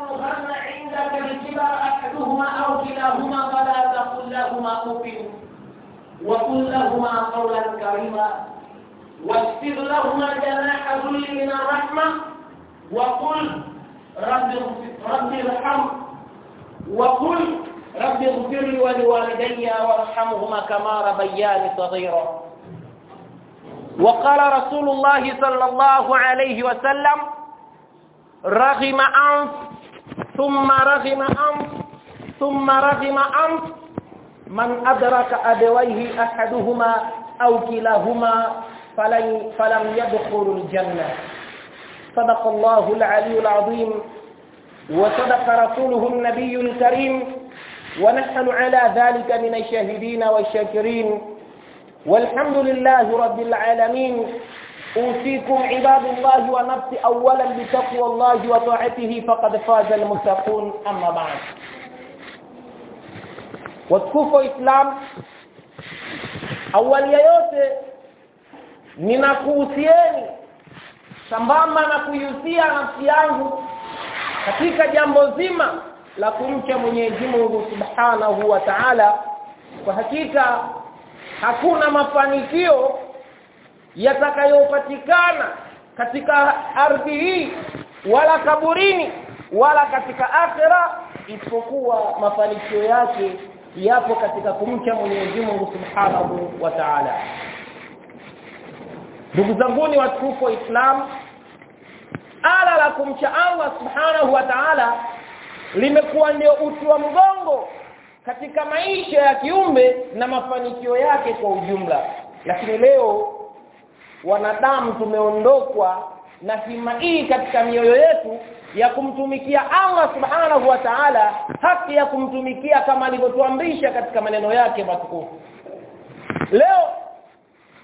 يبلغن عندك الكبر أحدهما أو كلاهما فلا تقل لهما أف وقل لهما قولا كريما. واغفر لهما جناح ذل من الرحمة. وقل رب رب ارحم. وقل رب اغفر لي ولوالدي وارحمهما كما ربياني صغيرا. وقال رسول الله صلى الله عليه وسلم رغم أنف ثم رغم أنف ثم رغم أنف. من أدرك أبويه أحدهما أو كلاهما فلن فلم يدخل الجنة. صدق الله العلي العظيم. وصدق رسوله النبي الكريم. ونحن على ذلك من الشاهدين والشاكرين. والحمد لله رب العالمين. أوصيكم عباد الله ونفسي أولا بتقوى الله وطاعته فقد فاز المتقون أما بعد watukufu Islam awali ya yote ninakuhusieni sambamba na kuihusia nafsi yangu katika jambo zima la kumcha Mwenyezi Mungu Subhanahu wa Ta'ala kwa hakika hakuna mafanikio yatakayopatikana katika ardhi hii wala kaburini wala katika akhira isipokuwa mafanikio yake yapo katika kumcha Mwenyezi Mungu Subhanahu wa Ta'ala. Ndugu zanguni watukufu wa Islam ala la kumcha Allah Subhanahu wa Ta'ala limekuwa ndio uti wa mgongo katika maisha ya kiumbe na mafanikio yake kwa ujumla. Lakini leo wanadamu tumeondokwa na hima hii katika mioyo yetu ya kumtumikia Allah subhanahu wa ta'ala haki ya kumtumikia kama alivyotuamrisha katika maneno yake matukufu. Leo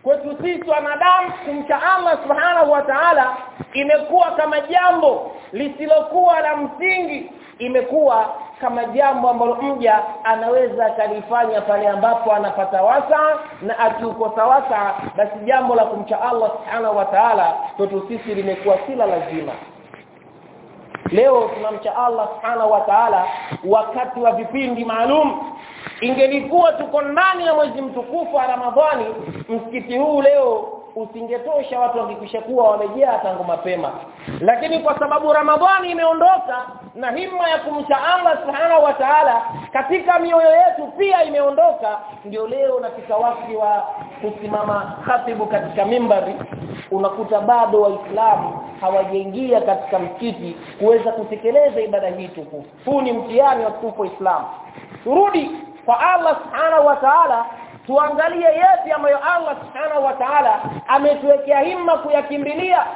kwetu sisi wanadamu kumcha Allah subhanahu wa ta'ala imekuwa kama jambo lisilokuwa la msingi imekuwa kama jambo ambalo mja anaweza akalifanya pale ambapo anapata wasa na akiukosa wasa basi jambo la kumcha Allah subhanahu wa ta'ala kwetu sisi limekuwa sila lazima. Leo tunamcha Allah subhanahu wa ta'ala wakati wa vipindi maalum. Ingelikuwa tuko ndani ya mwezi mtukufu wa Ramadhani msikiti huu leo usingetosha watu wangekisha kuwa wamejaa tangu mapema. Lakini kwa sababu Ramadhani imeondoka na himma ya kumcha Allah subhanahu wa ta'ala katika mioyo yetu pia imeondoka ndio leo nafika wakati wa kusimama khatibu katika mimbari unakuta bado waislamu hawajaingia katika msikiti kuweza kutekeleza ibada hii tukufu. Huu ni mtihani wa tukufu Islam turudi kwa Allah subhanahu wa ta'ala tuangalie yapi ambayo Allah subhanahu wa ta'ala ametuwekea himma kuyakimbilia.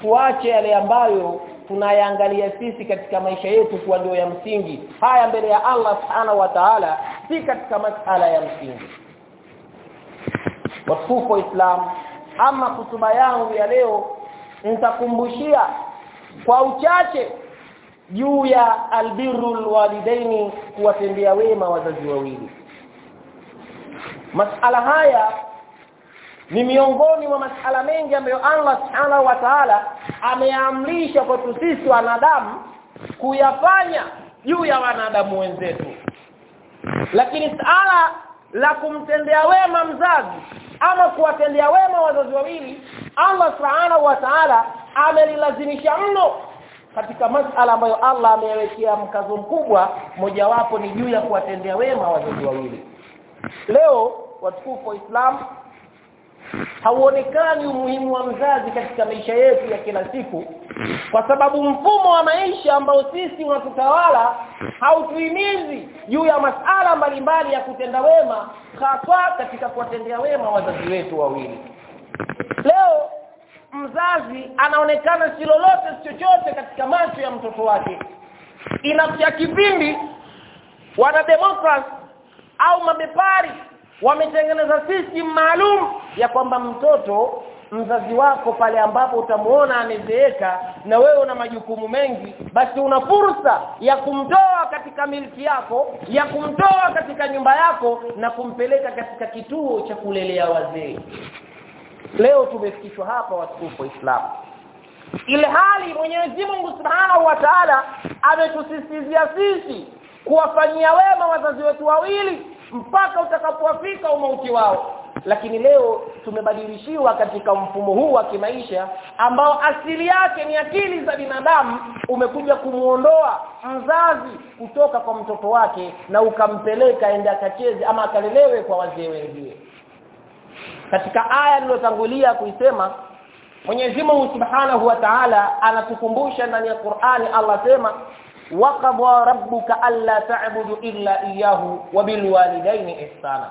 Tuache yale ambayo tunayaangalia sisi katika maisha yetu kuwa ndio ya msingi. Haya mbele ya Allah subhanahu wa ta'ala si katika masala ya msingi. Watukufu Islam ama kutuba yangu ya leo nitakumbushia kwa uchache juu ya albirrul walidaini kuwatendea wema wazazi wawili masala haya ni miongoni mwa masala mengi ambayo Allah Subhanahu wa Ta'ala ameamrisha kwetu sisi wanadamu kuyafanya juu ya wanadamu wenzetu. Lakini sala la kumtendea wema mzazi ama kuwatendea wema wazazi wawili Allah Subhanahu wa Ta'ala amelilazimisha mno katika masala ambayo Allah ameyawekea mkazo mkubwa mojawapo ni juu ya kuwatendea wema wazazi wawili leo watukufu wa Islam hauonekani umuhimu wa mzazi katika maisha yetu ya kila siku kwa sababu mfumo wa maisha ambao sisi unatutawala hautuhimizi juu ya masala mbalimbali ya kutenda wema hasa katika kuwatendea wema wazazi wetu wawili. Leo mzazi anaonekana si lolote chochote katika macho ya mtoto wake. Inafikia kipindi wana democracy au mabepari wametengeneza system maalum ya kwamba mtoto mzazi wako pale ambapo utamuona amezeeka na wewe una majukumu mengi basi una fursa ya kumtoa katika milki yako ya kumtoa katika nyumba yako na kumpeleka katika kituo cha kulelea wazee. Leo tumefikishwa hapa watukufu Islam. Ile hali Mwenyezi Mungu Subhanahu wa Ta'ala ametusisitizia sisi kuwafanyia wema wazazi wetu wawili mpaka utakapowafika umauti wao. Lakini leo tumebadilishiwa katika mfumo huu wa kimaisha ambao asili yake ni akili za binadamu. Umekuja kumuondoa mzazi kutoka kwa mtoto wake na ukampeleka ende akacheze ama akalelewe kwa wazee wengine. Katika aya niliyotangulia kuisema Mwenyezi Mungu Subhanahu wa Ta'ala anatukumbusha ndani ya Qur'ani Allah sema waqadha rabbuka alla ta'budu illa iyyahu wa bil walidayni ihsana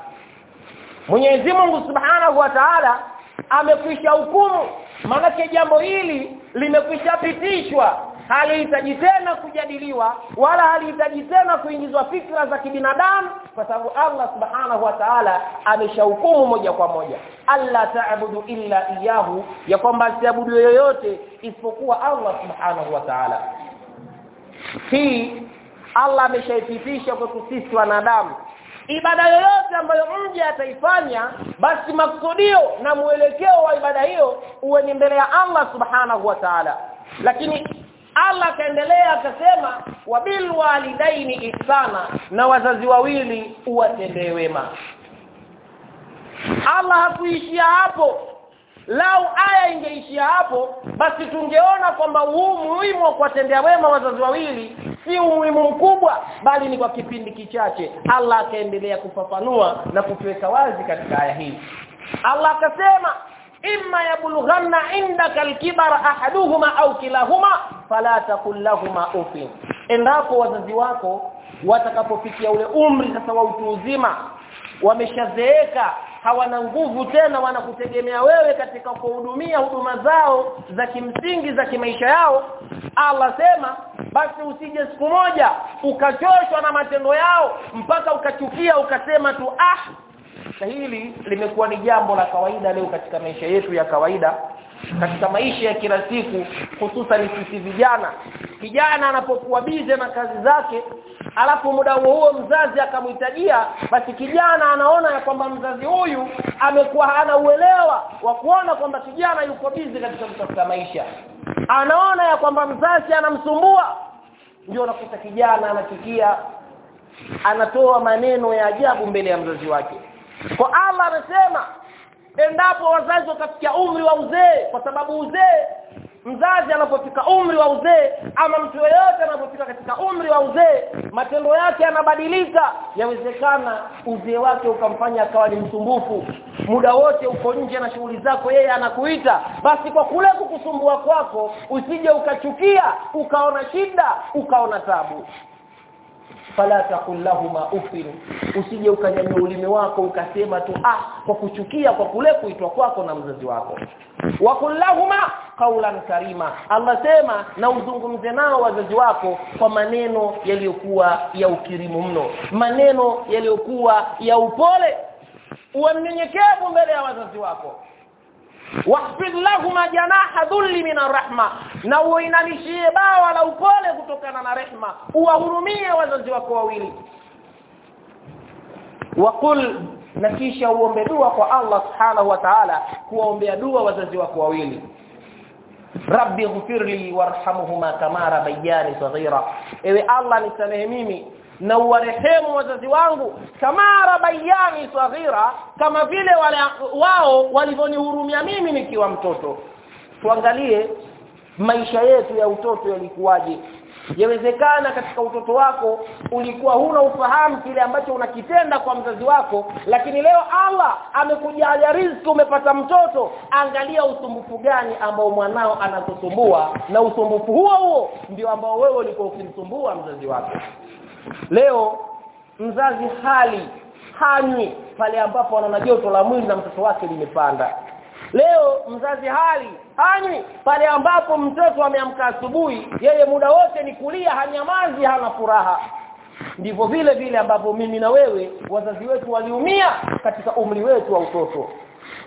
Mwenyezi Mungu Subhanahu wa Ta'ala amekwisha hukumu. Maana jambo hili limekwishapitishwa halihitaji tena kujadiliwa wala halihitaji tena kuingizwa fikra za kibinadamu kwa sababu Allah Subhanahu wa Ta'ala ameshahukumu moja kwa moja. Alla ta'budu illa iyahu ya kwamba siabudu yoyote isipokuwa Allah Subhanahu wa Ta'ala hii Allah ameshaipitisha kwa sisi wanadamu. Ibada yoyote ambayo mje ataifanya basi maksudio na mwelekeo wa ibada hiyo uwe ni mbele ya Allah subhanahu wa ta'ala. Lakini Allah kaendelea akasema wabil walidaini ihsana na wazazi wawili uwatendee wema. Allah hakuishia hapo lau aya ingeishia hapo basi tungeona kwamba huu muhimu wa kuwatendea wema wazazi wawili si umuhimu mkubwa bali ni kwa kipindi kichache. Allah akaendelea kufafanua na kutuweka wazi katika aya hii. Allah akasema imma yablughanna indaka alkibara ahaduhuma au kilahuma fala taqul lahumā ufin endapo wazazi wako watakapofikia ule umri sasa wa utu uzima wameshazeeka hawana nguvu tena wanakutegemea wewe katika kuhudumia huduma zao za kimsingi za kimaisha yao. Allah sema basi usije siku moja ukachoshwa na matendo yao mpaka ukachukia ukasema tu ah! Hili limekuwa ni jambo la kawaida leo katika maisha yetu ya kawaida katika maisha ya kila siku hususan sisi vijana. Kijana anapokuwa bize na kazi zake alafu muda huo mzazi akamhitajia basi kijana anaona ya kwamba mzazi huyu amekuwa hana uelewa wa kuona kwamba kijana yuko bizi katika kutafuta maisha. Anaona ya kwamba mzazi anamsumbua. Ndio anakuta kijana anachukia anatoa maneno ya ajabu mbele ya mzazi wake. Kwa Allah anasema endapo wazazi wakafikia umri wa uzee kwa sababu uzee mzazi anapofika umri wa uzee ama mtu yeyote anapofika katika umri wa uzee matendo yake yanabadilika. Yawezekana uzee wake ukamfanya akawa ni msumbufu. Muda wote uko nje na shughuli zako yeye anakuita. Basi kwa kule kukusumbua kwako usije ukachukia ukaona shida ukaona tabu fala taqul lahuma ufin usije ukanyanyua ulimi wako ukasema tu ah kwa kuchukia kwa kule kuitwa kwako na mzazi wako. Wa kullahuma qawlan karima Allah sema na uzungumze nao wazazi wako kwa maneno yaliyokuwa ya ukirimu mno maneno yaliyokuwa ya upole. Uwanyenyekevu mbele ya wazazi wako wahfidh lahum janaha dhulli min arrahma na uinamishie bawa la upole kutokana na rehma uwahurumie wazazi wako wawili. Waqul na kisha uombe dua kwa Allah subhanahu wa ta'ala kuwaombea dua wazazi wako wawili rabbi ghfirli warhamhuma kama rabbayani saghira. Ewe Allah nisamehe mimi na uwarehemu wazazi wangu kama rabbayani saghira kama vile wale wao walivyonihurumia mimi nikiwa mtoto. Tuangalie maisha yetu ya utoto yalikuwaje yawezekana katika utoto wako ulikuwa huna ufahamu kile ambacho unakitenda kwa mzazi wako lakini leo Allah amekujalia riziki umepata mtoto. Angalia usumbufu gani ambao mwanao anakusumbua na usumbufu huo huo ndio ambao wewe ulikuwa ukimsumbua mzazi wako. Leo mzazi hali hanywi pale ambapo anaona joto la mwili na mtoto wake limepanda leo mzazi hali hani pale ambapo mtoto ameamka asubuhi yeye muda wote ni kulia hanyamazi hana furaha. Ndivyo vile vile ambapo mimi na wewe wazazi wetu waliumia katika umri wetu wa utoto.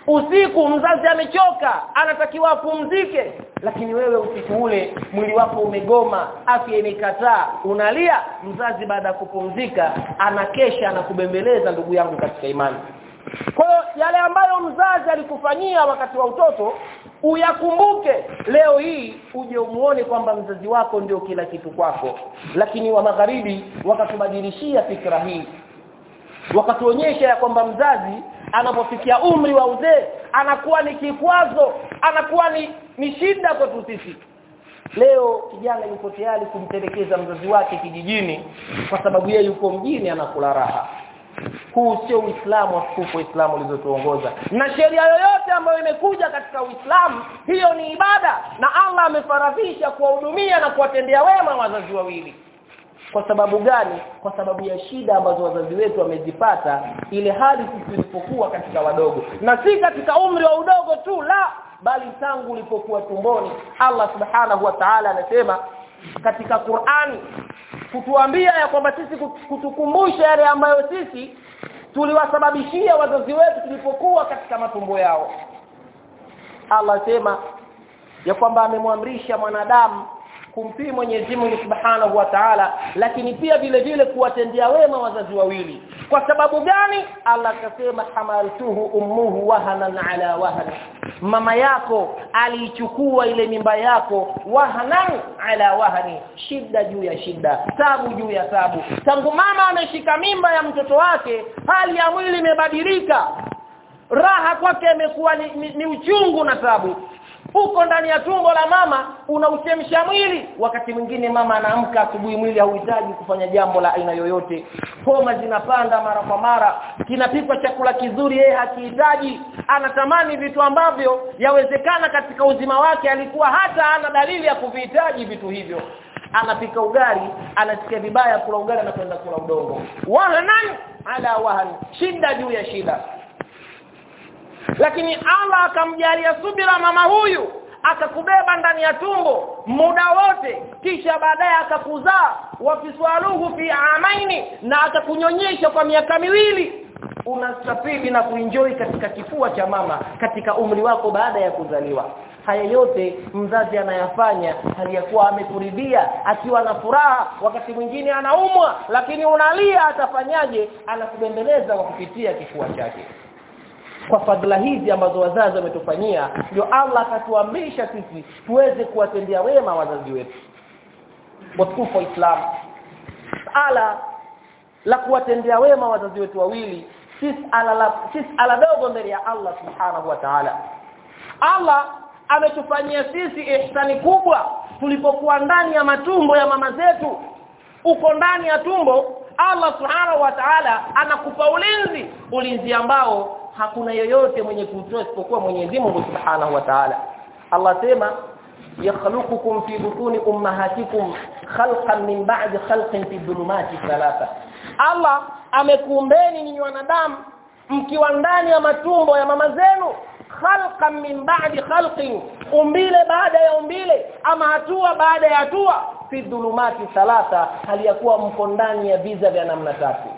Usiku mzazi amechoka anatakiwa apumzike lakini wewe usiku ule mwili wako umegoma afya imekataa unalia mzazi baada ya kupumzika anakesha anakubembeleza ndugu yangu katika imani kwa hiyo yale ambayo mzazi alikufanyia wakati wa utoto uyakumbuke. Leo hii uje umuone kwamba mzazi wako ndio kila kitu kwako. Lakini wa magharibi wakatubadilishia fikra hii. Wakatuonyesha ya kwamba mzazi anapofikia umri wa uzee anakuwa ni kikwazo anakuwa ni, ni shida kwetu sisi. Leo kijana yuko tayari kumtelekeza mzazi wake kijijini kwa sababu yeye yuko mjini anakula raha huu sio uislamu watukufu uislamu ulizotuongoza. Na sheria yoyote ambayo imekuja katika uislamu hiyo ni ibada. Na Allah amefaradhisha kuwahudumia na kuwatendea wema wazazi wawili. Kwa sababu gani? Kwa sababu ya shida ambazo wazazi wetu wamezipata ile hali tulipokuwa katika wadogo. Na si katika umri wa udogo tu la bali tangu ulipokuwa tumboni. Allah subhanahu wa ta'ala anasema katika Qur'ani kutuambia ya kwamba sisi kutukumbusha yale ambayo sisi tuliwasababishia wazazi wetu tulipokuwa katika matumbo yao. Allah sema ya kwamba amemwamrisha mwanadamu kumtii Mwenyezi Mungu Subhanahu wa Ta'ala lakini pia vile vile kuwatendea wema wazazi wawili. Kwa sababu gani? Allah akasema hamaltuhu ummuhu wahanan ala wahan. Mama yako aliichukua ile mimba yako wahanan ala wahani shida juu ya shida tabu juu ya tabu tangu mama ameshika mimba ya mtoto wake hali ya mwili imebadilika. Raha kwake imekuwa ni, ni, ni uchungu na tabu uko ndani ya tumbo la mama unauchemsha mwili. Wakati mwingine mama anaamka asubuhi mwili hauhitaji kufanya jambo la aina yoyote. Homa zinapanda mara kwa mara kinapikwa chakula kizuri yeye hakihitaji. Anatamani vitu ambavyo yawezekana katika uzima wake alikuwa hata ana dalili ya kuvihitaji vitu hivyo. Anapika ugali anasikia vibaya kula ugali anakwenda kula udongo. Wahanan ala wahan shida juu ya shida lakini Allah akamjalia subira mama huyu akakubeba ndani ya tumbo muda wote kisha baadaye akakuzaa. Wafiswaluhu fi amaini na akakunyonyesha kwa miaka miwili. Unastafidi na kuenjoy katika kifua cha mama katika umri wako baada ya kuzaliwa. Haya yote mzazi anayafanya aliyakuwa amekuridhia akiwa na furaha wakati mwingine anaumwa lakini unalia atafanyaje? Anakubembeleza kwa kupitia kifua chake kwa fadhila hizi ambazo wazazi wametufanyia ndio Allah akatuamrisha sisi tuweze kuwatendea wema wazazi wetu. Watukufu wa Islam ala la kuwatendea wema wazazi wetu wawili sisi ala la sis ala dogo mbele ya Allah subhanahu wa ta'ala. Allah ametufanyia sisi ihsani kubwa tulipokuwa ndani ya matumbo ya mama zetu. Uko ndani ya tumbo Allah subhanahu wa ta'ala anakupa ulinzi ulinzi ambao hakuna yoyote mwenye kumtoa isipokuwa Mwenyezi Mungu Subhanahu wa Ta'ala. Allah sema yakhluqukum fi butuni ummahatikum khalqan min ba'di khalqin fi dhulumati thalatha. Allah amekuumbeni ninyi wanadamu mkiwa ndani ya matumbo ya mama zenu khalqan min ba'di khalqin umbile baada ya umbile ama hatua baada ya hatua fi dhulumati thalatha hali ya kuwa mko ndani ya viza vya namna tatu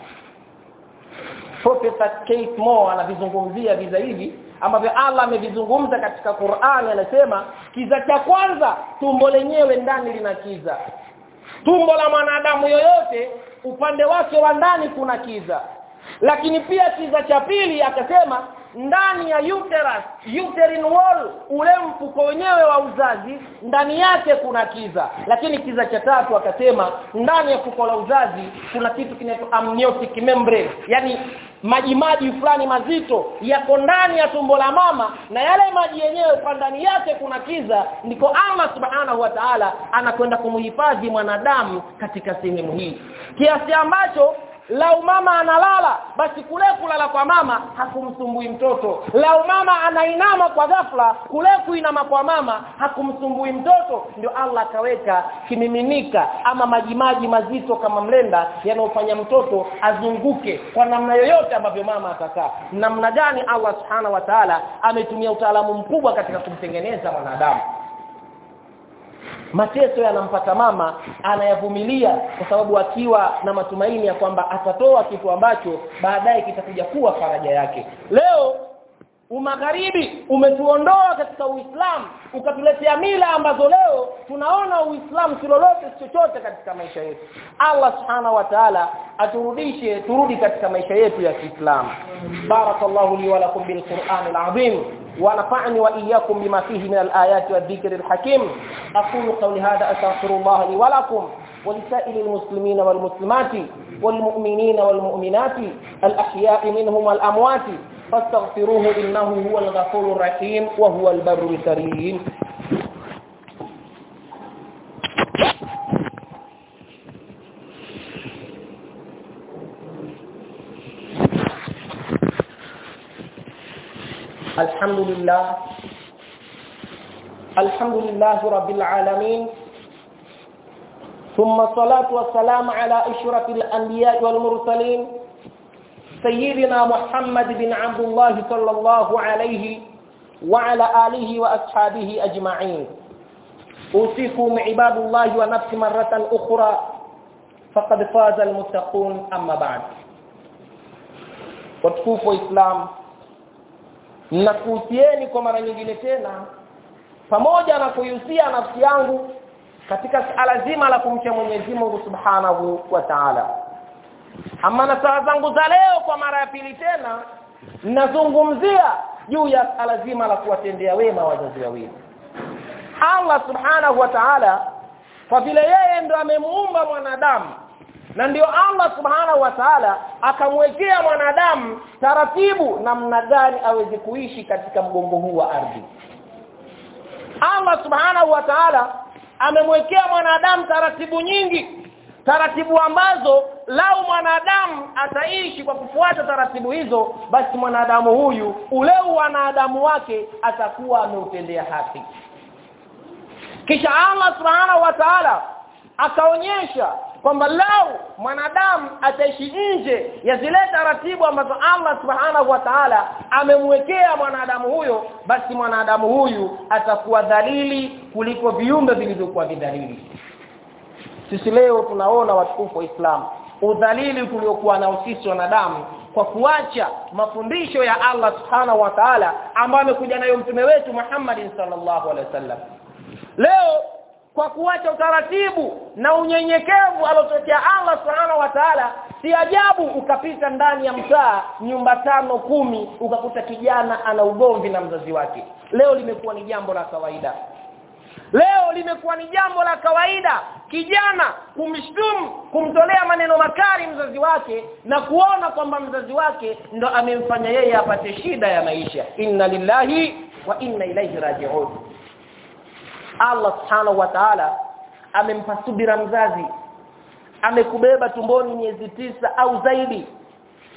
Professor Kate Moore anavizungumzia viza hivi ambavyo Allah amevizungumza katika Qur'ani anasema kiza cha kwanza tumbo lenyewe ndani lina kiza. Tumbo la mwanadamu yoyote upande wake wa ndani kuna kiza. Lakini pia kiza cha pili akasema ndani ya uterus uterine wall ule mfuko wenyewe wa uzazi ndani yake kuna kiza. Lakini kiza cha tatu akasema ndani ya fuko la uzazi kuna kitu kinaitwa amniotic membrane. Yani maji maji fulani mazito yako ndani ya tumbo la mama na yale maji yenyewe kwa ndani yake kuna kiza ndiko Allah subhanahu wa ta'ala anakwenda kumhifadhi mwanadamu katika sehemu hii. Kiasi ambacho lau mama analala basi kule kulala kwa mama hakumsumbui mtoto. Lau mama anainama kwa ghafla kule kuinama kwa mama hakumsumbui mtoto. Ndio Allah akaweka kimiminika ama majimaji mazito kama mlenda yanayofanya mtoto azunguke kwa namna yoyote ambavyo mama atakaa. Namna gani Allah subhanahu wa ta'ala ametumia utaalamu mkubwa katika kumtengeneza mwanadamu mateso yanampata mama anayavumilia kwa sababu akiwa na matumaini ya kwamba atatoa kitu ambacho baadaye kitakuja kuwa faraja yake. Leo umagharibi umetuondoa katika Uislamu ukatuletea mila ambazo leo tunaona Uislamu si lolote chochote katika maisha yetu. Allah subhanahu wa ta'ala aturudishe turudi katika maisha yetu ya Kiislamu. Barakallahu li wa lakum bil Qur'anil azim ونفعني وإياكم بما فيه من الآيات والذكر الحكيم. أقول قولي هذا أستغفر الله لي ولكم ولسائر المسلمين والمسلمات والمؤمنين والمؤمنات الأحياء منهم والأموات. فاستغفروه إنه هو الغفور الرحيم وهو البر الكريم. الحمد لله الحمد لله رب العالمين. ثم الصلاة والسلام على أشرف الأنبياء والمرسلين. سيدنا محمد بن عبد الله صلى الله عليه وعلى آله وأصحابه أجمعين. أوصيكم عباد الله ونفس مرة أخرى. فقد فاز المتقون. أما بعد. وتكوفوا إسلام nakuhusieni kwa mara nyingine tena pamoja na kuihusia nafsi yangu katika suala zima la kumcha Mwenyezi Mungu Subhanahu wa Ta'ala. Ama na zangu za leo kwa mara ya pili tena nazungumzia juu ya suala zima la kuwatendea wema wazazi wawili. Allah Subhanahu wa Ta'ala kwa vile yeye ndo amemuumba mwanadamu na ndio Allah subhanahu wa ta'ala akamwekea mwanadamu taratibu namna gani aweze kuishi katika mgongo huu wa ardhi. Allah subhanahu wa ta'ala amemwekea mwanadamu taratibu nyingi taratibu ambazo lau mwanadamu ataishi kwa kufuata taratibu hizo basi mwanadamu huyu ule wanadamu wake atakuwa ameutendea haki. Kisha Allah subhanahu wa ta'ala akaonyesha kwamba lau mwanadamu ataishi nje ya zile taratibu ambazo Allah subhanahu wa ta'ala amemwekea mwanadamu huyo basi mwanadamu huyu atakuwa dhalili kuliko viumbe vilivyokuwa vidhalili. Sisi leo tunaona watukufu wa Islam udhalili tuliokuwa nao sisi wanadamu kwa kuacha mafundisho ya Allah subhanahu wa ta'ala ambayo amekuja nayo mtume wetu Muhammad sallallahu alaihi wasallam. Leo kwa kuacha utaratibu na unyenyekevu alotokea Allah Subhanahu wa Ta'ala si ajabu ukapita ndani ya mtaa nyumba tano kumi ukakuta kijana ana ugomvi na mzazi wake. Leo limekuwa ni jambo la kawaida. Leo limekuwa ni jambo la kawaida. Kijana kumshtumu kumtolea maneno makali mzazi wake na kuona kwamba mzazi wake ndo amemfanya yeye apate shida ya maisha. Inna lillahi wa inna ilaihi raji'un Allah subhanahu wa ta'ala amempa subira mzazi. Amekubeba tumboni miezi tisa au zaidi.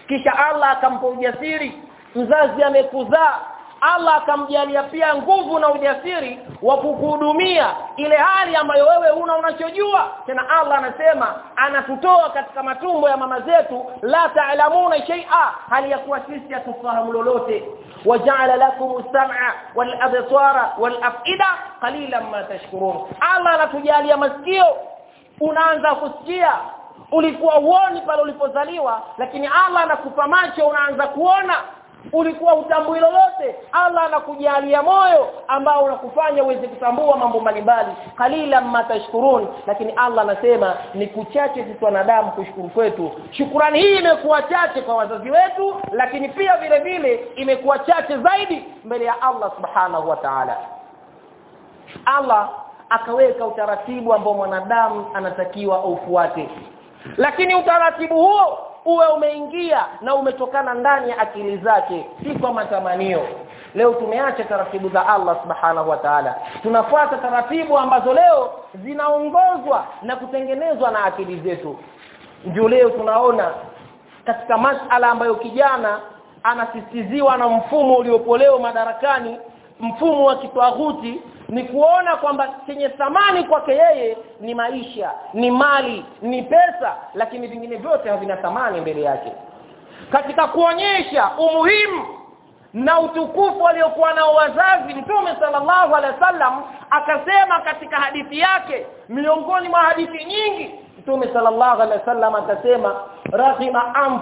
Kisha Allah akampa ujasiri. Mzazi amekuzaa. Allah akamjalia pia nguvu na ujasiri wa kukuhudumia ile hali ambayo wewe una unachojua. Tena Allah anasema anatutoa katika matumbo ya mama zetu la ta'lamuna shay'a hali ya kuwa sisi hatufahamu lolote waja'ala lakum as-sam'a wal absara wal af'ida qalilan ma tashkurun Allah anatujalia masikio. Unaanza kusikia. Ulikuwa uoni pale ulipozaliwa lakini Allah anakupa macho unaanza kuona ulikuwa utambui lolote. Allah anakujalia moyo ambao unakufanya uweze kutambua mambo mbalimbali. Kalila matashkurun lakini Allah anasema ni kuchache sisi wanadamu kushukuru kwetu. Shukrani hii imekuwa chache kwa wazazi wetu lakini pia vile vile imekuwa chache zaidi mbele ya Allah subhanahu wa ta'ala. Allah akaweka utaratibu ambao mwanadamu anatakiwa ufuate lakini utaratibu huo uwe umeingia na umetokana ndani ya akili zake si kwa matamanio. Leo tumeacha taratibu za Allah subhanahu wa ta'ala. Tunafuata taratibu ambazo leo zinaongozwa na kutengenezwa na akili zetu. Ndio leo tunaona katika masala ambayo kijana anasisitiziwa na mfumo uliopolewa madarakani mfumo wa kitwaghuti ni kuona kwamba chenye thamani kwake yeye ni maisha ni mali ni pesa lakini vingine vyote havina thamani mbele yake. Katika kuonyesha umuhimu na utukufu aliokuwa nao wazazi mtume sallallahu alaihi wasallam akasema katika hadithi yake miongoni mwa hadithi nyingi mtume sallallahu alaihi wasallam akasema rahima am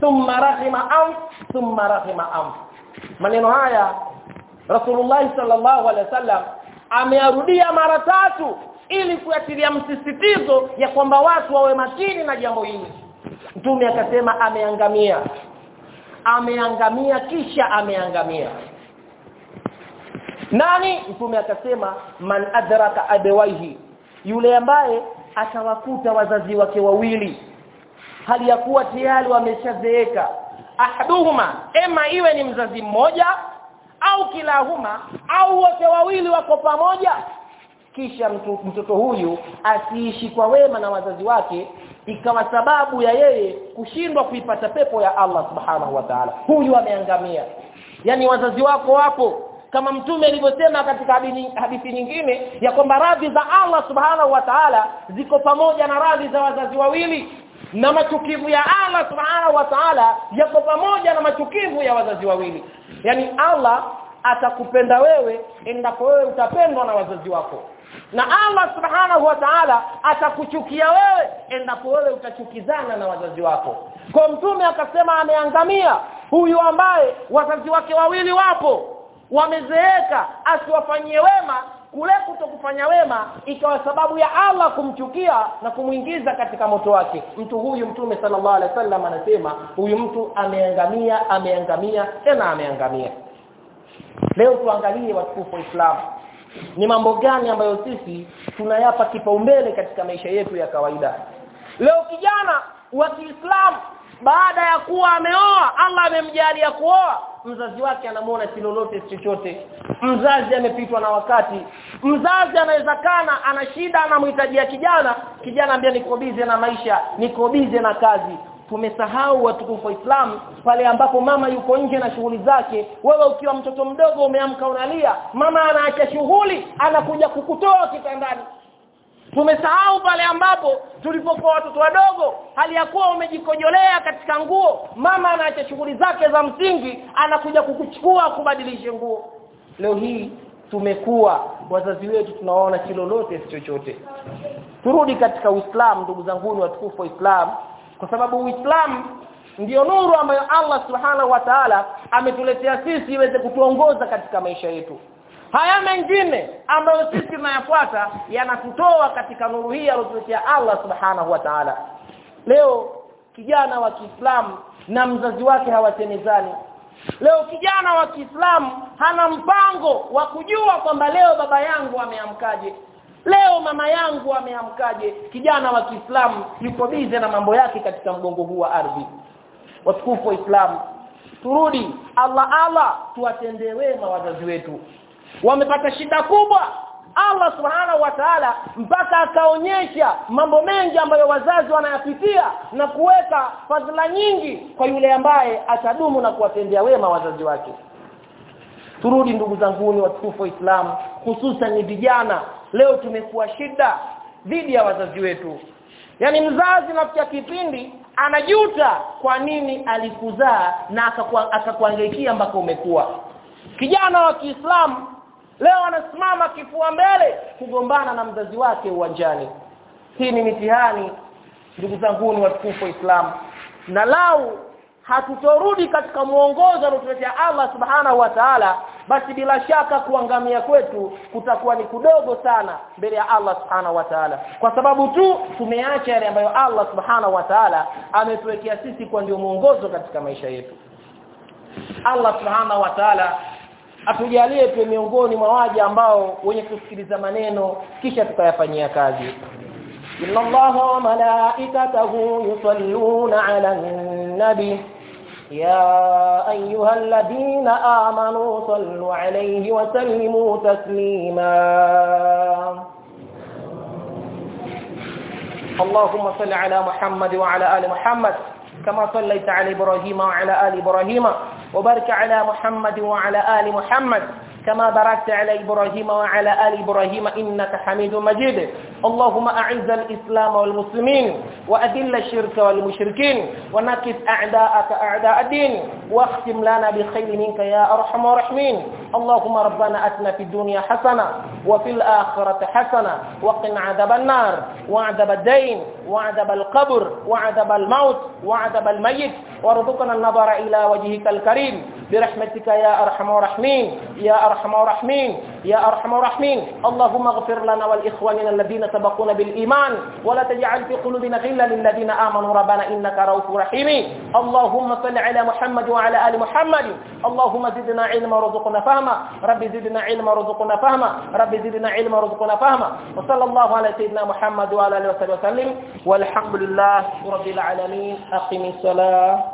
thumma rahima am thumma rahima am maneno haya Rasulullah sallallahu alaihi wasallam amearudia mara tatu ili kuyatilia msisitizo ya kwamba watu wawe makini na jambo hili. Mtume akasema ameangamia. Ameangamia kisha ameangamia. Nani? Mtume akasema man adraka abawaihi. Yule ambaye atawakuta wazazi wake wawili. Hali ya kuwa tayari wameshazeeka. Ahaduhuma ema iwe ni mzazi mmoja au kilahuma au wote wawili wako pamoja kisha mtu, mtoto huyu asiishi kwa wema na wazazi wake ikawa sababu ya yeye kushindwa kuipata pepo ya Allah subhanahu wa ta'ala. Huyu ameangamia. Yani wazazi wako wapo. Kama mtume alivyosema katika hadithi nyingine ya kwamba radhi za Allah subhanahu wa ta'ala ziko pamoja na radhi za wazazi wawili na machukivu ya Allah subhanahu wa ta'ala yako pamoja na machukivu ya wazazi wawili. Yani Allah atakupenda wewe endapo wewe utapendwa na wazazi wako. Na Allah subhanahu wa ta'ala atakuchukia wewe endapo wewe utachukizana na wazazi wako. Kwa mtume akasema ameangamia huyu ambaye wazazi wake wawili wapo. Wamezeeka asiwafanyie wema kule kutokufanya wema ikawa sababu ya Allah kumchukia na kumuingiza katika moto wake. Mtu huyu mtume sallallahu alaihi wasallam anasema huyu mtu ameangamia ameangamia tena ameangamia. Leo tuangalie watukufu wa Islam. Ni mambo gani ambayo sisi tunayapa kipaumbele katika maisha yetu ya kawaida? Leo kijana wa Kiislamu baada ya kuwa ameoa Allah amemjalia kuoa. Mzazi wake anamuona si lolote chochote. Mzazi amepitwa na wakati. Mzazi anaweza kana ana shida anamhitajia kijana. Kijana ambia niko bize na maisha niko bize na kazi. Tumesahau watukufu wa Islam pale ambapo mama yuko nje na shughuli zake. Wewe ukiwa mtoto mdogo umeamka unalia. Mama anaacha shughuli anakuja kukutoa kitandani tumesahau pale ambapo tulipokuwa watoto wadogo hali ya kuwa umejikojolea katika nguo mama anaacha shughuli zake za msingi anakuja kukuchukua kubadilisha nguo. Leo hii tumekuwa wazazi wetu tunaona kilolote si chochote. Turudi katika Uislamu ndugu zangu watukufu wa Islam kwa sababu Uislamu ndiyo nuru ambayo Allah Subhanahu wa Ta'ala ametuletea sisi iweze kutuongoza katika maisha yetu haya mengine ambayo sisi tunayafuata yanatutoa katika nuru hii aliyotuletea Allah Subhanahu wa Ta'ala. Leo kijana wa Kiislamu na mzazi wake hawasemezani leo kijana wa Kiislamu hana mpango wa kujua kwamba leo baba yangu ameamkaje. Leo mama yangu ameamkaje. Kijana wa Kiislamu yuko bize na mambo yake katika mgongo huu wa ardhi. Watukufu wa Islam turudi. Allah Allah tuwatendee wema wazazi wetu wamepata shida kubwa. Allah subhanahu wa ta'ala mpaka akaonyesha mambo mengi ambayo wazazi wanayapitia na kuweka fadhila nyingi kwa yule ambaye atadumu na kuwatendea wema wazazi wake. Turudi ndugu zanguni watukufu wa Islam hususan ni vijana. Leo tumekuwa shida dhidi ya wazazi wetu. Yani mzazi nafikia kipindi anajuta kwa nini alikuzaa na akakuangaikia mpaka umekuwa. Kijana wa Kiislamu leo anasimama kifua mbele kugombana na mzazi wake uwanjani. Hii ni mitihani ndugu zangu ni watukufu wa Islam. Na lau hatutorudi katika muongozo aliotuletea Allah subhanahu wa ta'ala basi bila shaka kuangamia kwetu kutakuwa ni kudogo sana mbele ya Allah subhanahu wa ta'ala. Kwa sababu tu tumeacha yale ambayo Allah subhanahu wa ta'ala ametuwekea sisi kwa ndio muongozo katika maisha yetu. Allah subhanahu wa ta'ala atujalie tuwe miongoni mwa waja ambao wenye kusikiliza maneno kisha tukayafanyia kazi inna allaha wa malaikatahu yusalluna ala nabi يا أيها الذين آمنوا صلوا عليه وسلموا تسليما اللهم صل على محمد وعلى آل محمد كما صليت على إبراهيم وعلى آل إبراهيم وبارك على محمد وعلى آل محمد. كما باركت على إبراهيم وعلى آل إبراهيم إنك حميد مجيد. اللهم أعز الإسلام والمسلمين وأذل الشرك والمشركين ونكس أعداءك أعداء الدين واختم لنا بخير منك يا أرحم الراحمين. اللهم ربنا أتنا في الدنيا حسنة وفي الآخرة حسنة وقنا عذاب النار. وعذاب الدين وعذاب القبر وعذاب الموت وعذاب الميت. وارزقنا النظر إلى وجهك الكريم. برحمتك يا أرحم الراحمين. يا أرحم الراحمين. يا أرحم الراحمين. اللهم اغفر لنا والإخواننا الذين سبقونا بالإيمان ولا تجعل في قلوبنا غلا للذين آمنوا. ربنا إنك رؤوف رحيم. اللهم صل على محمد وعلى آل محمد. اللهم زدنا علما وارزقنا فهما. رب زدنا علما وارزقنا فهما. رب زدنا علما وارزقنا فهما. وصلى الله على سيدنا محمد وعلى آله وصحبه وسلم. والحمد لله رب العالمين. أقم الصلاة.